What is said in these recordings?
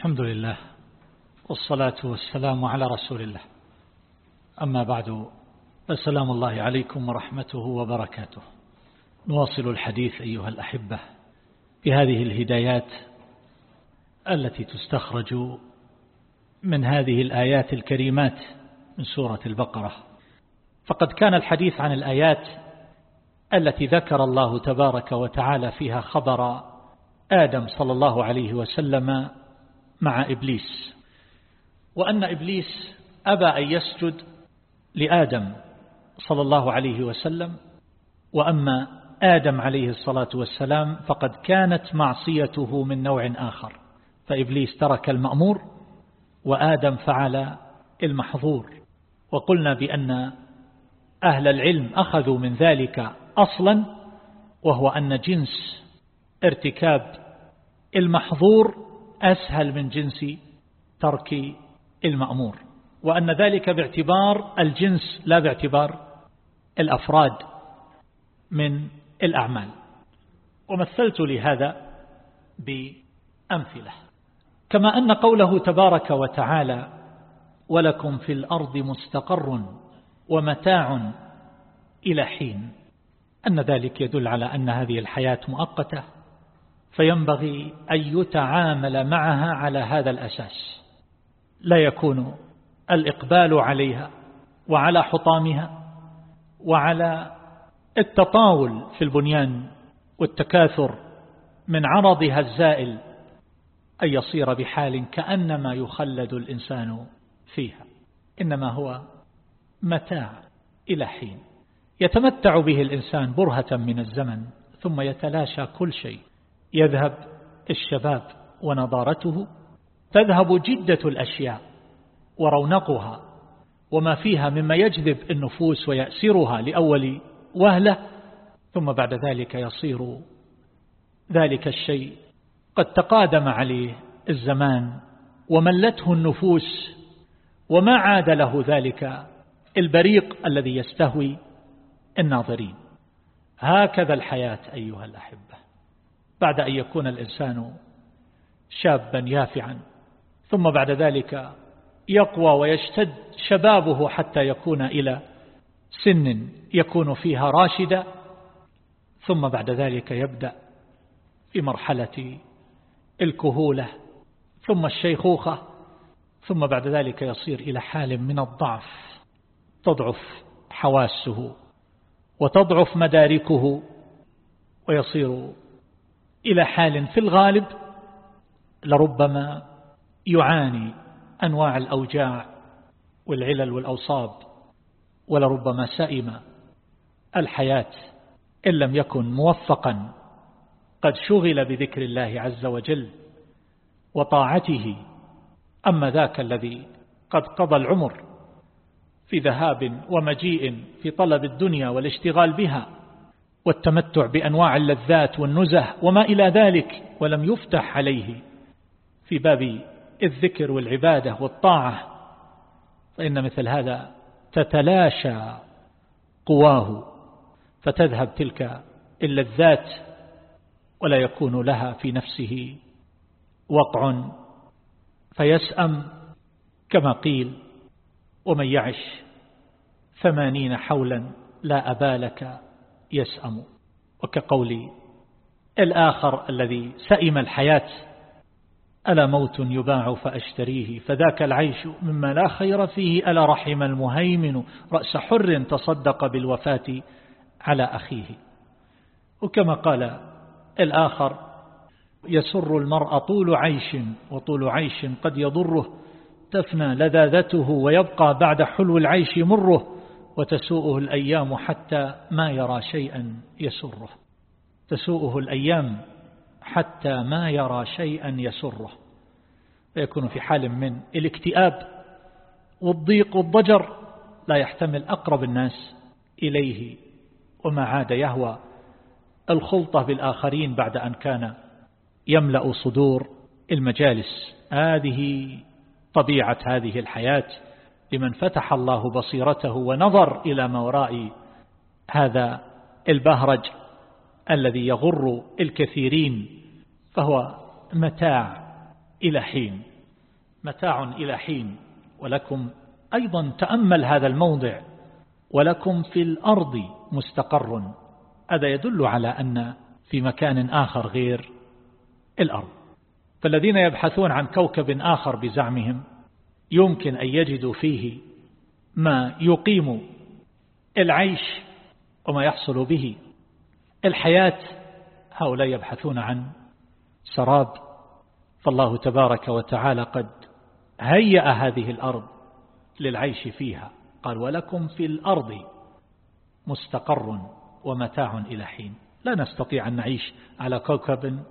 الحمد لله والصلاة والسلام على رسول الله. أما بعد فسلام الله عليكم ورحمته وبركاته. نواصل الحديث أيها الأحبة بهذه الهدايات التي تستخرج من هذه الآيات الكريمات من سورة البقرة. فقد كان الحديث عن الآيات التي ذكر الله تبارك وتعالى فيها خبر آدم صلى الله عليه وسلم مع إبليس وأن إبليس أبى أن يسجد لآدم صلى الله عليه وسلم وأما آدم عليه الصلاة والسلام فقد كانت معصيته من نوع آخر. فإبليس ترك المأمور وآدم فعل المحظور. وقلنا بأن أهل العلم أخذوا من ذلك أصلا وهو أن جنس ارتكاب المحظور أسهل من جنس ترك المأمور وأن ذلك باعتبار الجنس لا باعتبار الأفراد من الأعمال. ومثلت لهذا بأمثلة. كما أن قوله تبارك وتعالى ولكم في الأرض مستقر ومتاع إلى حين أن ذلك يدل على أن هذه الحياة مؤقتة. فينبغي أن يتعامل معها على هذا الأساس. لا يكون الإقبال عليها وعلى حطامها وعلى التطاول في البنيان والتكاثر من عرضها الزائل أن يصير بحال كأنما يخلد الإنسان فيها. إنما هو متاع إلى حين. يتمتع به الإنسان برهة من الزمن ثم يتلاشى كل شيء. يذهب الشباب ونضارته تذهب جدة الأشياء ورونقها وما فيها مما يجذب النفوس ويأسرها لأول وهلة ثم بعد ذلك يصير ذلك الشيء قد تقادم عليه الزمان وملته النفوس وما عاد له ذلك البريق الذي يستهوي الناظرين. هكذا الحياة أيها الأحبة. بعد أن يكون الإنسان شابا يافعا. ثم بعد ذلك يقوى ويشتد شبابه حتى يكون إلى سن يكون فيها راشدا ثم بعد ذلك يبدأ في مرحلة الكهولة ثم الشيخوخة ثم بعد ذلك يصير إلى حال من الضعف. تضعف حواسه وتضعف مداركه ويصير إلى حال في الغالب لربما يعاني أنواع الأوجاع والعلل والأوصاب ولربما سائم الحياة إن لم يكن موفقا. قد شغل بذكر الله عز وجل وطاعته. أما ذاك الذي قد قضى العمر في ذهاب ومجيء في طلب الدنيا والاشتغال بها والتمتع بأنواع اللذات والنزه وما إلى ذلك ولم يفتح عليه. في باب الذكر والعبادة والطاعة فإن مثل هذا تتلاشى قواه فتذهب تلك اللذات ولا يكون لها في نفسه وقع فيسأم كما قيل ومن يعش ثمانين حولا لا أبالك يسأم. وكقول الآخر الذي سئم الحياة ألا موت يباع فأشتريه؟ فذاك العيش مما لا خير فيه ألا رحم المهيمن؟ رأس حر تصدق بالوفاة على أخيه. وكما قال الآخر يسر المرء طول عيش وطول عيش قد يضره. تفنى لذاذته ويبقى بعد حلو العيش مره. وتسوءه الأيام حتى ما يرى شيئا يسره. تسوءه الأيام حتى ما يرى شيئا يسره. فيكون في حال من الاكتئاب والضيق والضجر لا يحتمل أقرب الناس إليه. وما عاد يهوى الخلطة بالآخرين بعد أن كان يملأ صدور المجالس. هذه طبيعة هذه الحياة. لمن فتح الله بصيرته ونظر إلى ما وراء هذا البهرج الذي يغر الكثيرين فهو متاع إلى حين متاع إلى حين. ولكم أيضا تأمل هذا الموضع ولكم في الأرض مستقر. هذا يدل على أن في مكان آخر غير الأرض. فالذين يبحثون عن كوكب آخر بزعمهم يمكن أن يجدوا فيه ما يقيم العيش وما يحصل به. الحياة هؤلاء يبحثون عن سراب. فالله تبارك وتعالى قد هيأ هذه الأرض للعيش فيها. قال ولكم في الأرض مستقر ومتاع إلى حين. لا نستطيع أن نعيش على كوكب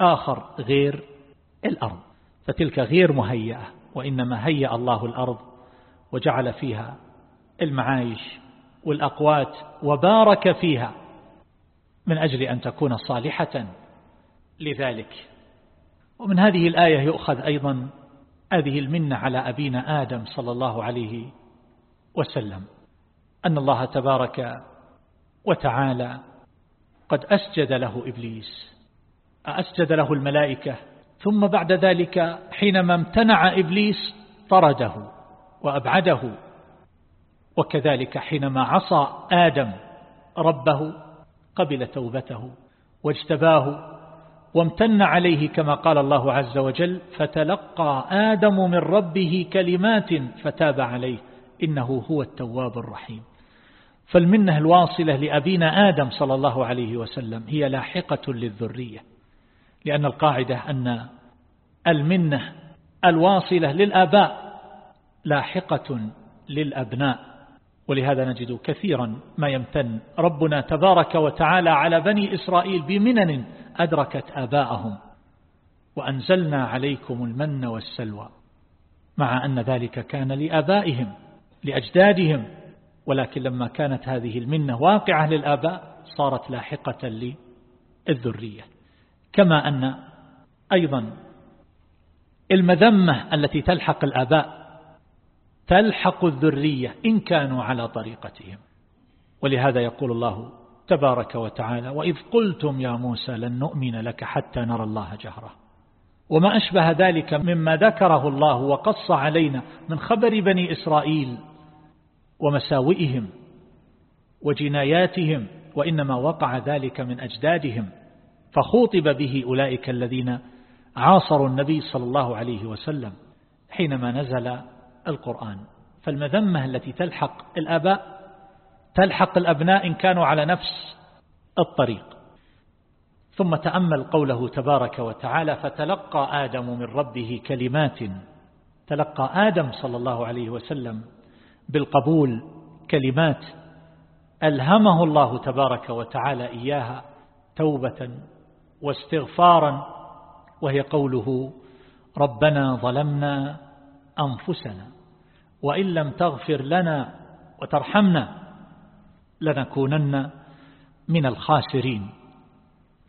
آخر غير الأرض. فتلك غير مهيئة. وإنما هيأ الله الأرض وجعل فيها المعايش والأقوات وبارك فيها من أجل أن تكون صالحة لذلك. ومن هذه الآية يؤخذ أيضا هذه المنة على أبينا آدم صلى الله عليه وسلم أن الله تبارك وتعالى قد أسجد له إبليس. أسجد له الملائكة ثم بعد ذلك حينما امتنع إبليس طرده وأبعده وكذلك حينما عصى آدم ربه قبل توبته واجتباه وامتن عليه كما قال الله عز وجل فتلقى آدم من ربه كلمات فتاب عليه إنه هو التواب الرحيم. فالمنة الواصلة لأبينا آدم صلى الله عليه وسلم هي لاحقة للذرية. لأن القاعدة أن المنة الواصلة للآباء لاحقة للأبناء. ولهذا نجد كثيرا ما يمتن ربنا تبارك وتعالى على بني إسرائيل بمنن أدركت آباءهم. وأنزلنا عليكم المن والسلوى. مع أن ذلك كان لآبائهم لأجدادهم. ولكن لما كانت هذه المنة واقعة للآباء صارت لاحقة للذرية. كما أن أيضا المذمة التي تلحق الآباء تلحق الذرية إن كانوا على طريقتهم. ولهذا يقول الله تبارك وتعالى وإذ قلتم يا موسى لن نؤمن لك حتى نرى الله جهرة. وما أشبه ذلك مما ذكره الله وقص علينا من خبر بني إسرائيل ومساوئهم وجناياتهم وإنما وقع ذلك من أجدادهم. فخوطب به أولئك الذين عاصروا النبي صلى الله عليه وسلم حينما نزل القرآن. فالمذمة التي تلحق الآباء تلحق الأبناء إن كانوا على نفس الطريق. ثم تأمل قوله تبارك وتعالى فتلقى آدم من ربه كلمات. تلقى آدم صلى الله عليه وسلم بالقبول كلمات ألهمه الله تبارك وتعالى إياها توبة واستغفارا وهي قوله ربنا ظلمنا أنفسنا وإن لم تغفر لنا وترحمنا لنكونن من الخاسرين.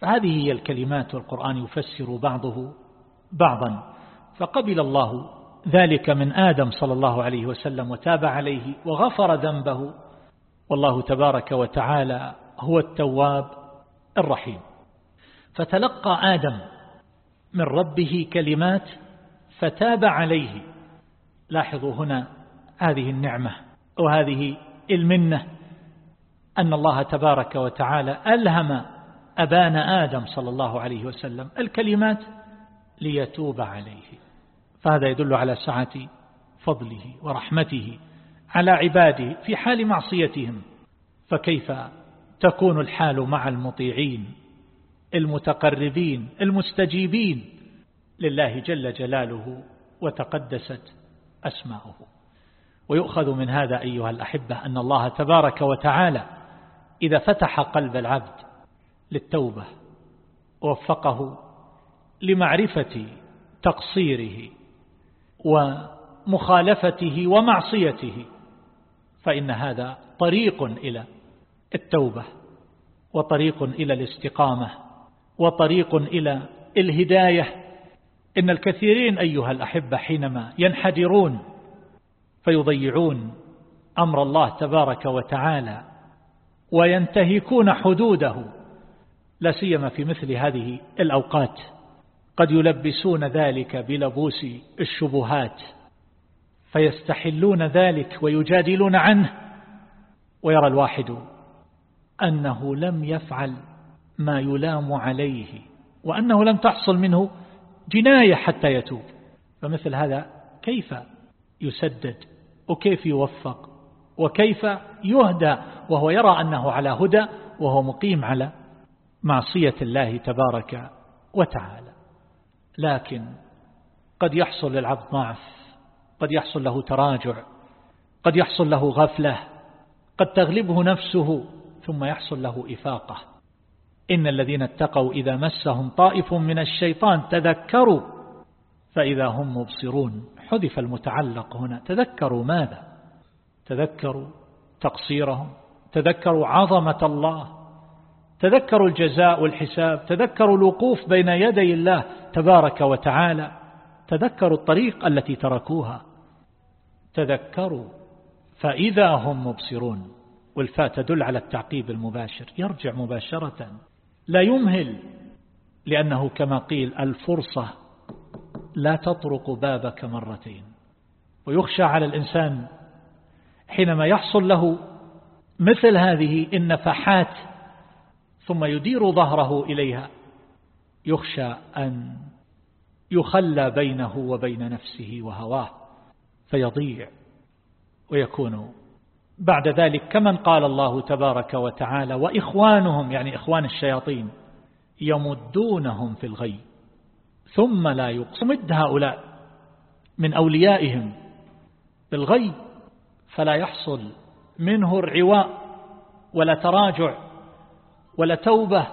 فهذه هي الكلمات والقرآن يفسر بعضه بعضا. فقبل الله ذلك من آدم صلى الله عليه وسلم وتاب عليه وغفر ذنبه والله تبارك وتعالى هو التواب الرحيم. فتلقى آدم من ربه كلمات فتاب عليه. لاحظوا هنا هذه النعمة وهذه المنة أن الله تبارك وتعالى ألهم أبان آدم صلى الله عليه وسلم الكلمات ليتوب عليه. فهذا يدل على سعة فضله ورحمته على عباده في حال معصيتهم. فكيف تكون الحال مع المطيعين؟ المتقربين المستجيبين لله جل جلاله وتقدست أسماؤه. ويؤخذ من هذا أيها الأحبة أن الله تبارك وتعالى إذا فتح قلب العبد للتوبة ووفقه لمعرفة تقصيره ومخالفته ومعصيته فإن هذا طريق إلى التوبة وطريق إلى الاستقامة وطريق إلى الهداية. إن الكثيرين أيها الأحبة حينما ينحدرون فيضيعون أمر الله تبارك وتعالى وينتهكون حدوده لا سيما في مثل هذه الأوقات. قد يلبسون ذلك بلبوس الشبهات فيستحلون ذلك ويجادلون عنه. ويرى الواحد أنه لم يفعل ما يلام عليه وأنه لم تحصل منه جناية حتى يتوب. فمثل هذا كيف يسدد؟ وكيف يوفق؟ وكيف يهدى؟ وهو يرى أنه على هدى وهو مقيم على معصية الله تبارك وتعالى. لكن قد يحصل للعبد ضعف قد يحصل له تراجع قد يحصل له غفلة قد تغلبه نفسه ثم يحصل له إفاقة. إن الذين اتقوا إذا مسهم طائف من الشيطان تذكروا فإذا هم مبصرون. حذف المتعلق هنا. تذكروا ماذا؟ تذكروا تقصيرهم. تذكروا عظمة الله. تذكروا الجزاء والحساب. تذكروا الوقوف بين يدي الله تبارك وتعالى. تذكروا الطريق التي تركوها. تذكروا فإذا هم مبصرون. والفاء تدل على التعقيب المباشر. يرجع مباشرة. لا يمهل لأنه كما قيل الفرصة لا تطرق بابك مرتين. ويخشى على الإنسان حينما يحصل له مثل هذه النفحات ثم يدير ظهره إليها يخشى أن يخلى بينه وبين نفسه وهواه فيضيع ويكون بعد ذلك كمن قال الله تبارك وتعالى وإخوانهم يعني إخوان الشياطين يمدونهم في الغي ثم لا يقصمد هؤلاء من أوليائهم بالغي فلا يحصل منه الرواء ولا تراجع ولا توبة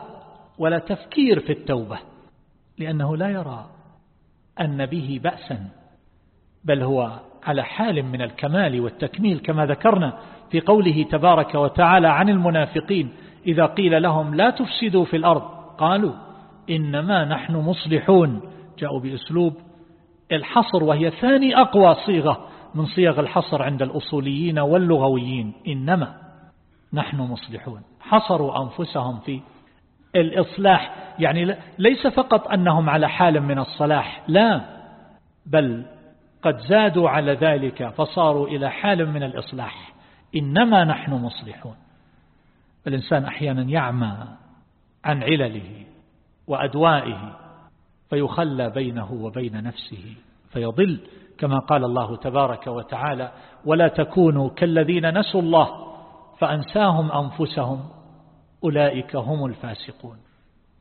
ولا تفكير في التوبة لأنه لا يرى أن به بأسا بل هو على حال من الكمال والتكميل كما ذكرنا. في قوله تبارك وتعالى عن المنافقين إذا قيل لهم لا تفسدوا في الأرض قالوا إنما نحن مصلحون. جاءوا بأسلوب الحصر وهي ثاني أقوى صيغة من صيغ الحصر عند الأصوليين واللغويين إنما نحن مصلحون. حصروا أنفسهم في الإصلاح يعني ليس فقط أنهم على حال من الصلاح لا بل قد زادوا على ذلك فصاروا إلى حال من الإصلاح. إنما نحن مصلحون. الإنسان أحيانا يعمى عن علله وأدوائه فيخلى بينه وبين نفسه فيضل كما قال الله تبارك وتعالى ولا تكونوا كالذين نسوا الله فأنساهم أنفسهم أولئك هم الفاسقون.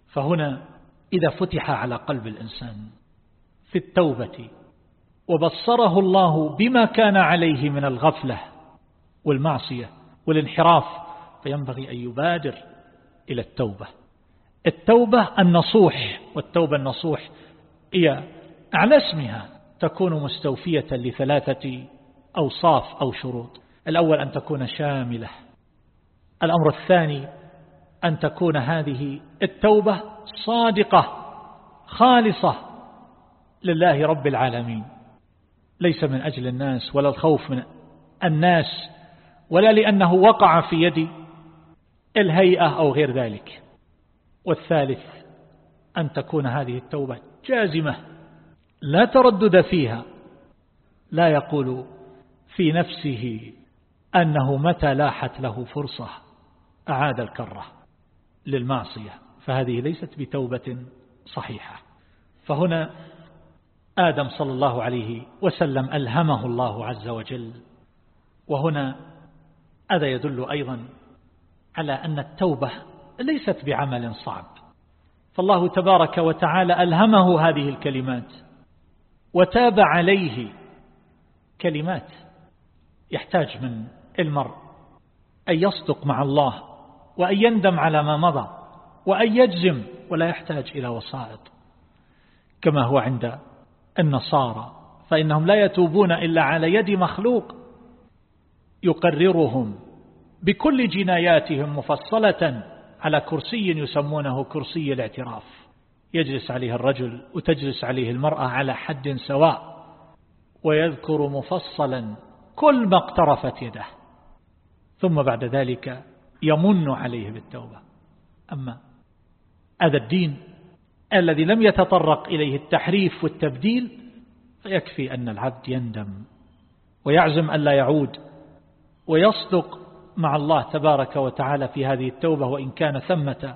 فهنا إذا فتح على قلب الإنسان في التوبة وبصره الله بما كان عليه من الغفلة والمعصية والانحراف فينبغي أن يبادر إلى التوبة. التوبة النصوح والتوبة النصوح هي على اسمها تكون مستوفية لثلاثة أوصاف أو شروط. الأول أن تكون شاملة. الأمر الثاني أن تكون هذه التوبة صادقة خالصة لله رب العالمين. ليس من أجل الناس ولا الخوف من الناس ولا لأنه وقع في يد الهيئة أو غير ذلك. والثالث أن تكون هذه التوبة جازمة لا تردد فيها لا يقول في نفسه أنه متى لاحت له فرصة أعاد الكرة للمعصية. فهذه ليست بتوبة صحيحة. فهنا آدم صلى الله عليه وسلم ألهمه الله عز وجل. وهنا هذا يدل أيضا على أن التوبة ليست بعمل صعب. فالله تبارك وتعالى ألهمه هذه الكلمات وتاب عليه كلمات يحتاج من المرء أن يصدق مع الله وأن يندم على ما مضى وأن يجزم ولا يحتاج إلى وسائط. كما هو عند النصارى فإنهم لا يتوبون إلا على يد مخلوق يقررهم بكل جناياتهم مفصلة على كرسي يسمونه كرسي الاعتراف. يجلس عليه الرجل وتجلس عليه المرأة على حد سواء ويذكر مفصلا كل ما اقترفت يده. ثم بعد ذلك يمن عليه بالتوبة. أما هذا الدين الذي لم يتطرق إليه التحريف والتبديل فيكفي أن العبد يندم ويعزم أن لا يعود ويصدق مع الله تبارك وتعالى في هذه التوبة وإن كان ثمة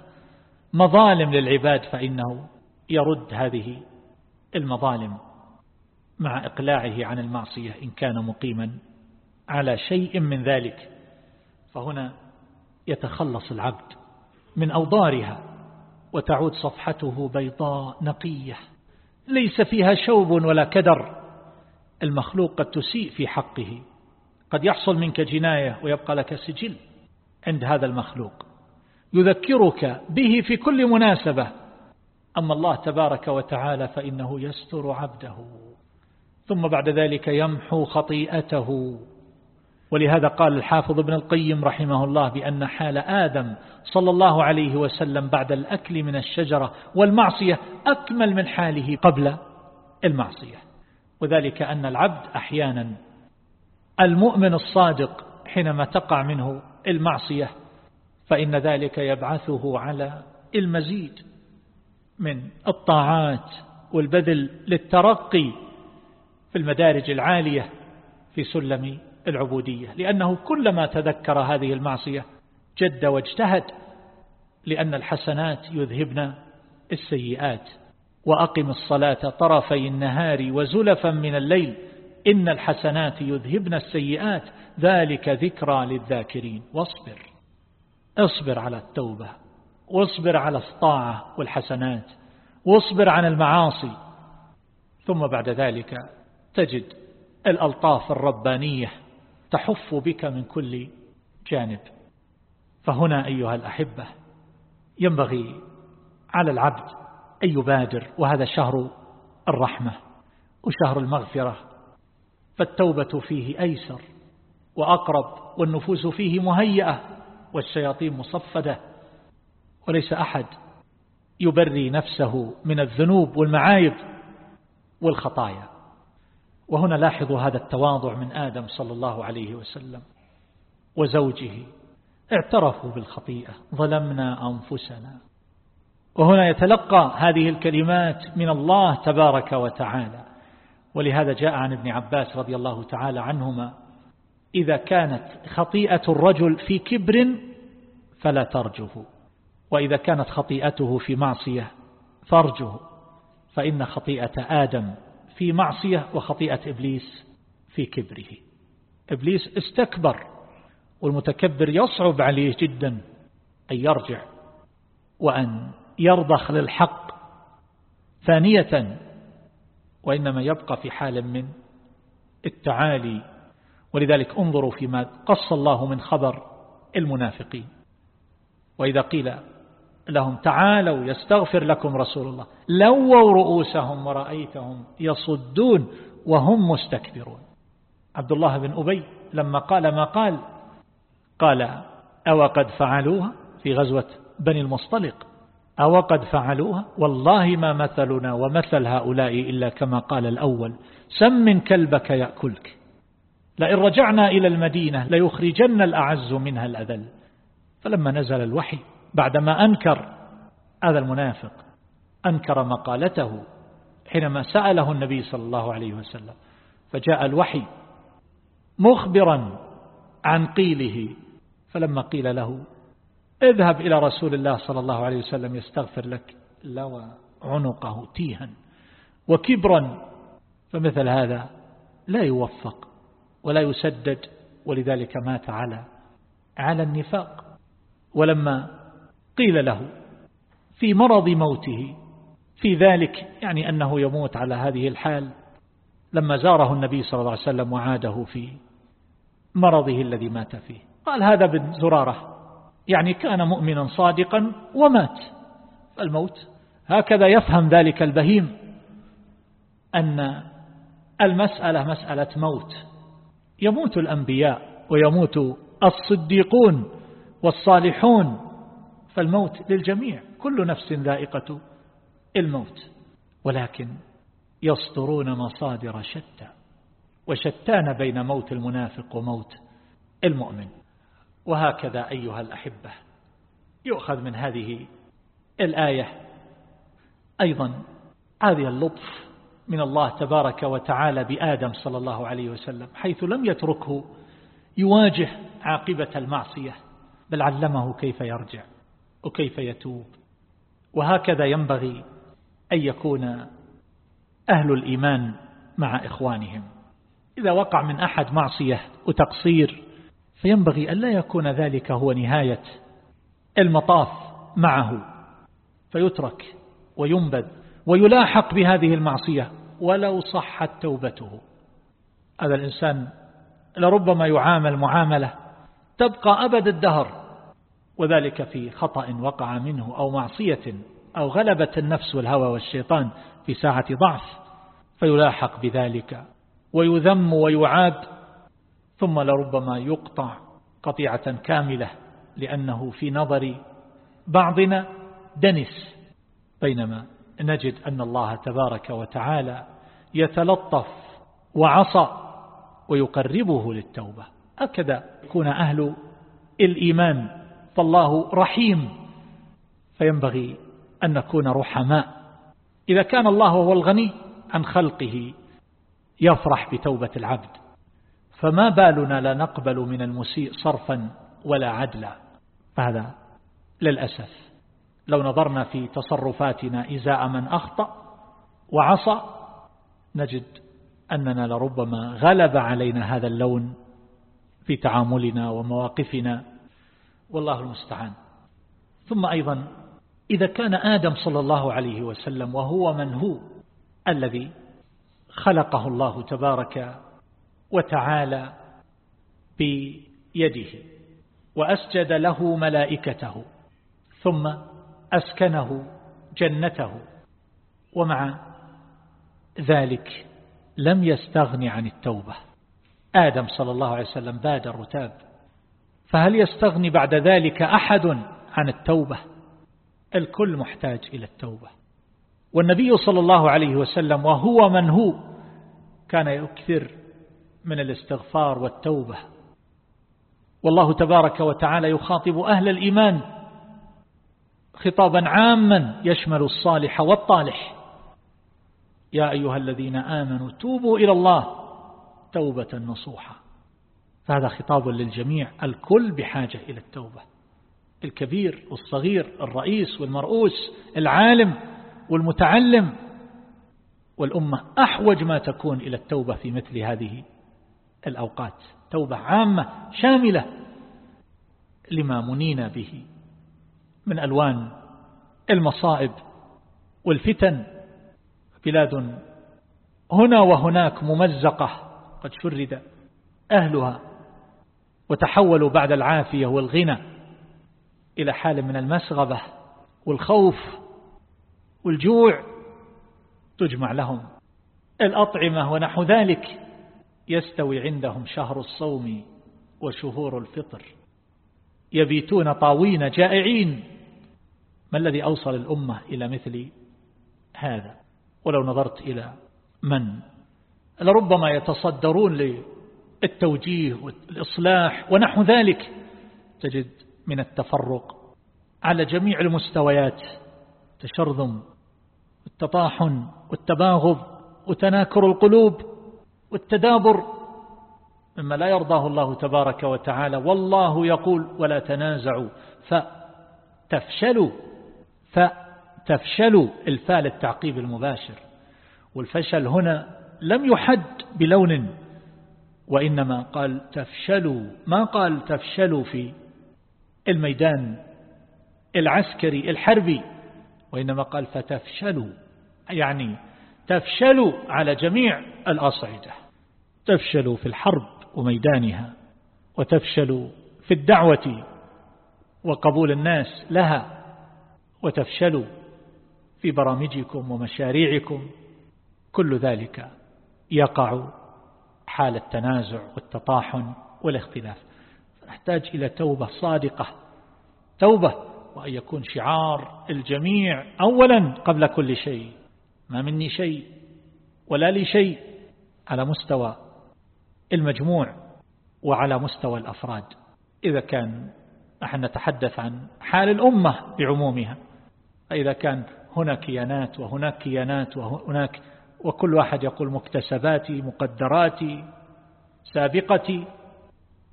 مظالم للعباد فإنه يرد هذه المظالم مع إقلاعه عن المعصية إن كان مقيما على شيء من ذلك. فهنا يتخلص العبد من أوضارها وتعود صفحته بيضاء نقية. ليس فيها شوب ولا كدر المخلوق قد تسيء في حقه. قد يحصل منك جناية ويبقى لك سجل عند هذا المخلوق. يذكرك به في كل مناسبة. أما الله تبارك وتعالى فإنه يستر عبده. ثم بعد ذلك يمحو خطيئته. ولهذا قال الحافظ ابن القيم رحمه الله بأن حال آدم صلى الله عليه وسلم بعد الأكل من الشجرة والمعصية أكمل من حاله قبل المعصية. وذلك أن العبد أحيانا المؤمن الصادق حينما تقع منه المعصية فإن ذلك يبعثه على المزيد من الطاعات والبذل للترقي في المدارج العالية في سلم العبودية. لأنه كلما تذكر هذه المعصية جد واجتهد لأن الحسنات يذهبن السيئات وأقم الصلاة طرفي النهار وزلفا من الليل إن الحسنات يذهبن السيئات ذلك ذكرى للذاكرين. واصبر. اصبر على التوبة واصبر على الطاعة والحسنات واصبر عن المعاصي. ثم بعد ذلك تجد الألطاف الربانية تحف بك من كل جانب. فهنا أيها الأحبة ينبغي على العبد أن يبادر وهذا شهر الرحمة وشهر المغفرة. فالتوبة فيه أيسر وأقرب والنفوس فيه مهيئة والشياطين مصفدة وليس أحد يبري نفسه من الذنوب والمعايب والخطايا. وهنا لاحظوا هذا التواضع من آدم صلى الله عليه وسلم وزوجه. اعترفوا بالخطيئة ظلمنا أنفسنا. وهنا يتلقى هذه الكلمات من الله تبارك وتعالى. ولهذا جاء عن ابن عباس رضي الله تعالى عنهما إذا كانت خطيئة الرجل في كبر فلا ترجه وإذا كانت خطيئته في معصية فارجه فإن خطيئة آدم في معصية وخطيئة إبليس في كبره. إبليس استكبر والمتكبر يصعب عليه جدا أن يرجع وأن يرضخ للحق. ثانية وإنما يبقى في حال من التعالي. ولذلك انظروا فيما قص الله من خبر المنافقين. وإذا قيل لهم تعالوا يستغفر لكم رسول الله لووا رؤوسهم ورأيتهم يصدون وهم مستكبرون. عبد الله بن أبي لما قال ما قال؟ قال أو قد فعلوها في غزوة بني المصطلق. أو قد فعلوها؟ والله ما مثلنا ومثل هؤلاء إلا كما قال الأول. سم كلبك يأكلك. لئن رجعنا إلى المدينة ليخرجن الأعز منها الأذل. فلما نزل الوحي بعدما أنكر هذا المنافق أنكر مقالته حينما سأله النبي صلى الله عليه وسلم فجاء الوحي مخبرا عن قيله فلما قيل له اذهب إلى رسول الله صلى الله عليه وسلم يستغفر لك. لوى عنقه تيها وكبرا فمثل هذا لا يوفق ولا يسدد ولذلك مات على على النفاق. ولما قيل له في مرض موته في ذلك يعني أنه يموت على هذه الحال لما زاره النبي صلى الله عليه وسلم وعاده في مرضه الذي مات فيه. قال هذا بن زرارة يعني كان مؤمنا صادقا ومات. الموت هكذا يفهم ذلك البهيم أن المسألة مسألة موت. يموت الأنبياء ويموت الصديقون والصالحون فالموت للجميع كل نفس ذائقة الموت. ولكن يصدرون مصادر شتى وشتان بين موت المنافق وموت المؤمن. وهكذا أيها الأحبة. يؤخذ من هذه الآية أيضا هذه اللطف من الله تبارك وتعالى بآدم صلى الله عليه وسلم حيث لم يتركه يواجه عاقبة المعصية بل علمه كيف يرجع وكيف يتوب. وهكذا ينبغي أن يكون أهل الإيمان مع إخوانهم. إذا وقع من أحد معصية وتقصير فينبغي أن لا يكون ذلك هو نهاية المطاف معه. فيترك وينبذ ويلاحق بهذه المعصية ولو صحت توبته. هذا الإنسان لربما يعامل معاملة تبقى أبد الدهر وذلك في خطأ وقع منه أو معصية أو غلبة النفس والهوى والشيطان في ساعة ضعف فيلاحق بذلك. ويذم ويعاب ثم لربما يقطع قطيعة كاملة لأنه في نظر بعضنا دنس. بينما نجد أن الله تبارك وتعالى يتلطف وعصى ويقربه للتوبة. هكذا يكون أهل الإيمان. فالله رحيم. فينبغي أن نكون رحماء. إذا كان الله هو الغني عن خلقه يفرح بتوبة العبد. فما بالنا لا نقبل من المسيء صرفا ولا عدلا. فهذا للأسف. لو نظرنا في تصرفاتنا إزاء من أخطأ وعصى نجد أننا لربما غلب علينا هذا اللون في تعاملنا ومواقفنا. والله المستعان. ثم أيضا إذا كان آدم صلى الله عليه وسلم وهو من هو الذي خلقه الله تبارك وتعالى بيده وأسجد له ملائكته ثم أسكنه جنته ومع ذلك لم يستغني عن التوبة. آدم صلى الله عليه وسلم بادر وتاب فهل يستغني بعد ذلك أحد عن التوبة؟ الكل محتاج إلى التوبة. والنبي صلى الله عليه وسلم وهو من هو كان يكثر من الاستغفار والتوبة. والله تبارك وتعالى يخاطب أهل الإيمان خطابا عاما يشمل الصالح والطالح. يا أيها الذين آمنوا توبوا إلى الله توبة نصوحا فهذا خطاب للجميع الكل بحاجة إلى التوبة. الكبير والصغير الرئيس والمرؤوس العالم والمتعلم. والأمة أحوج ما تكون إلى التوبة في مثل هذه الأوقات توبة عامة شاملة لما منينا به من ألوان المصائب والفتن. بلاد هنا وهناك ممزقة قد شرد أهلها وتحولوا بعد العافية والغنى إلى حال من المسغبة والخوف والجوع تجمع لهم. الأطعمة ونحو ذلك. يستوي عندهم شهر الصوم وشهور الفطر. يبيتون طاوين جائعين. ما الذي أوصل الأمة إلى مثل هذا؟ ولو نظرت إلى من؟ لربما يتصدرون للتوجيه والإصلاح ونحو ذلك. تجد من التفرق على جميع المستويات تشرذم والتطاحن والتباغض وتناكر القلوب. والتدابر مما لا يرضاه الله تبارك وتعالى. والله يقول ولا تنازعوا فتفشلوا فتفشلوا إلفال التعقيب المباشر. والفشل هنا لم يحد بلون وإنما قال تفشلوا. ما قال تفشلوا في الميدان العسكري الحربي؟ وإنما قال فتفشلوا يعني تفشلوا على جميع الأصعدة. تفشلوا في الحرب وميدانها وتفشلوا في الدعوة وقبول الناس لها وتفشلوا في برامجكم ومشاريعكم. كل ذلك يقع حال التنازع والتطاحن والاختلاف. نحتاج إلى توبة صادقة توبة وأن يكون شعار الجميع أولا قبل كل شيء. ما مني شيء ولا لي شيء على مستوى المجموع وعلى مستوى الأفراد. إذا كان نحن نتحدث عن حال الأمة بعمومها فإذا كان هنا كيانات وهناك كيانات وهناك وكل واحد يقول مكتسباتي مقدراتي سابقتي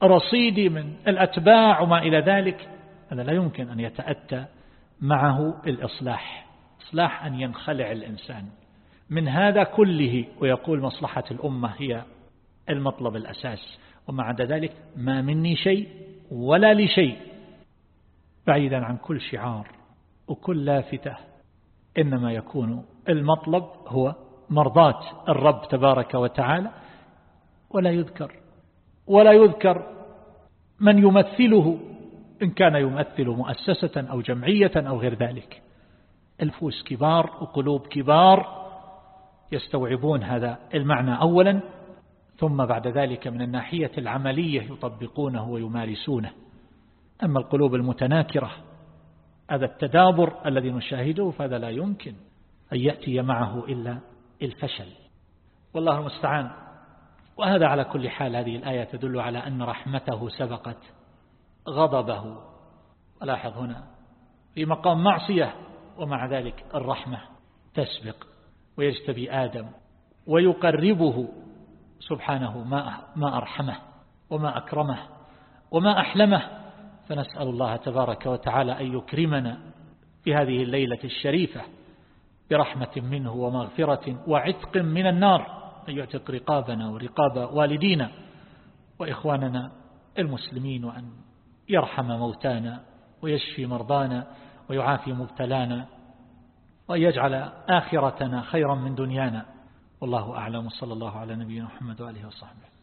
رصيدي من الأتباع وما إلى ذلك هذا لا يمكن أن يتأتى معه الإصلاح. إصلاح أن ينخلع الإنسان. من هذا كله ويقول مصلحة الأمة هي المطلب الأساس ومع عدا ذلك ما مني شيء ولا لشيء بعيدا عن كل شعار وكل لافتة. إنما يكون المطلب هو مرضاة الرب تبارك وتعالى ولا يذكر ولا يذكر من يمثله إن كان يمثل مؤسسة أو جمعية أو غير ذلك. الفوس كبار وقلوب كبار يستوعبون هذا المعنى أولا. ثم بعد ذلك من الناحية العملية يطبقونه ويمارسونه. أما القلوب المتناكرة هذا التدابر الذي نشاهده فهذا لا يمكن أن يأتي معه إلا الفشل. والله المستعان. وهذا على كل حال هذه الآية تدل على أن رحمته سبقت غضبه. ولاحظ هنا في مقام معصية ومع ذلك الرحمة تسبق ويجتبي آدم ويقربه سبحانه ما ما أرحمه وما أكرمه وما أحلمه. فنسأل الله تبارك وتعالى أن يكرمنا في هذه الليلة الشريفة برحمة منه ومغفرة وعتق من النار أن يعتق رقابنا ورقاب والدينا وإخواننا المسلمين وأن يرحم موتانا ويشفي مرضانا ويعافي مبتلانا وأن يجعل آخرتنا خيرا من دنيانا. والله أعلم صلى الله على نبينا محمد وآله وصحبه.